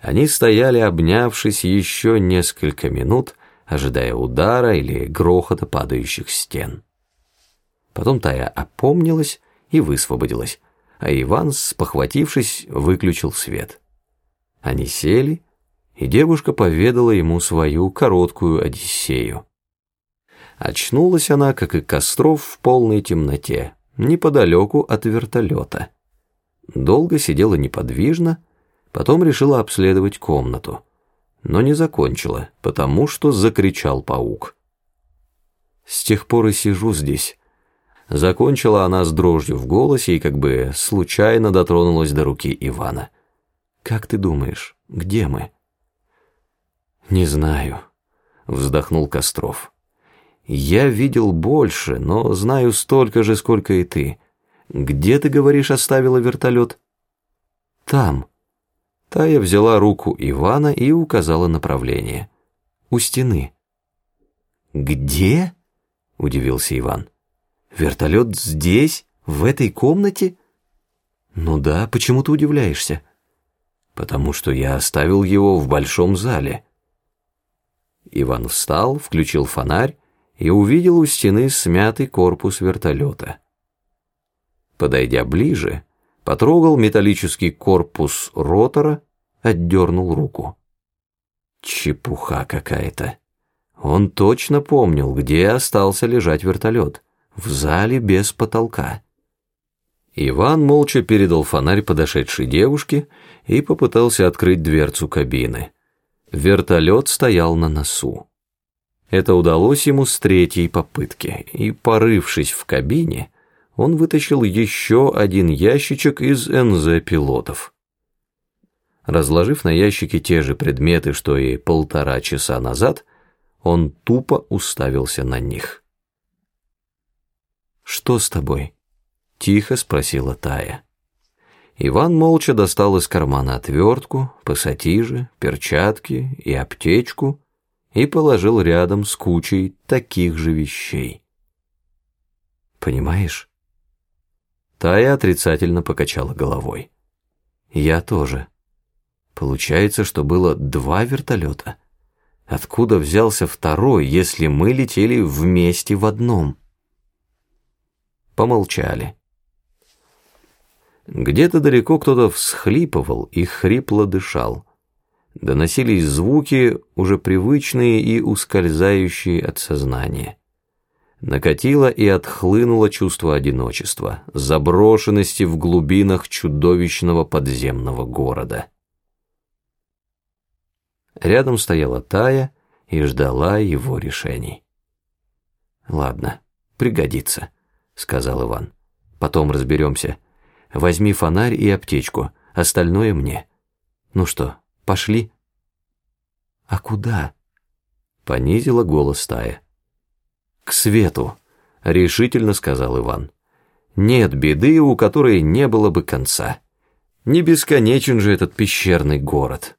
Они стояли, обнявшись еще несколько минут, ожидая удара или грохота падающих стен. Потом Тая опомнилась и высвободилась, а Иван, спохватившись, выключил свет. Они сели, и девушка поведала ему свою короткую одиссею. Очнулась она, как и Костров, в полной темноте, неподалеку от вертолета. Долго сидела неподвижно, потом решила обследовать комнату, но не закончила, потому что закричал паук. С тех пор и сижу здесь. Закончила она с дрожью в голосе и как бы случайно дотронулась до руки Ивана. «Как ты думаешь, где мы?» «Не знаю», — вздохнул Костров. «Я видел больше, но знаю столько же, сколько и ты. Где, ты говоришь, оставила вертолет?» «Там». Тая взяла руку Ивана и указала направление. «У стены». «Где?» — удивился Иван. «Вертолет здесь, в этой комнате?» «Ну да, почему ты удивляешься?» «Потому что я оставил его в большом зале». Иван встал, включил фонарь и увидел у стены смятый корпус вертолета. Подойдя ближе, потрогал металлический корпус ротора, отдернул руку. Чепуха какая-то. Он точно помнил, где остался лежать вертолет. В зале без потолка. Иван молча передал фонарь подошедшей девушке и попытался открыть дверцу кабины. Вертолет стоял на носу. Это удалось ему с третьей попытки, и, порывшись в кабине, он вытащил еще один ящичек из НЗ-пилотов. Разложив на ящике те же предметы, что и полтора часа назад, он тупо уставился на них. «Что с тобой?» — тихо спросила Тая. Иван молча достал из кармана отвертку, пассатижи, перчатки и аптечку и положил рядом с кучей таких же вещей. «Понимаешь?» Тая отрицательно покачала головой. «Я тоже. Получается, что было два вертолета. Откуда взялся второй, если мы летели вместе в одном?» Помолчали. Где-то далеко кто-то всхлипывал и хрипло дышал. Доносились звуки, уже привычные и ускользающие от сознания. Накатило и отхлынуло чувство одиночества, заброшенности в глубинах чудовищного подземного города. Рядом стояла Тая и ждала его решений. «Ладно, пригодится», — сказал Иван. «Потом разберемся». Возьми фонарь и аптечку, остальное мне. Ну что, пошли?» «А куда?» — понизила голос стая. «К свету», — решительно сказал Иван. «Нет беды, у которой не было бы конца. Не бесконечен же этот пещерный город».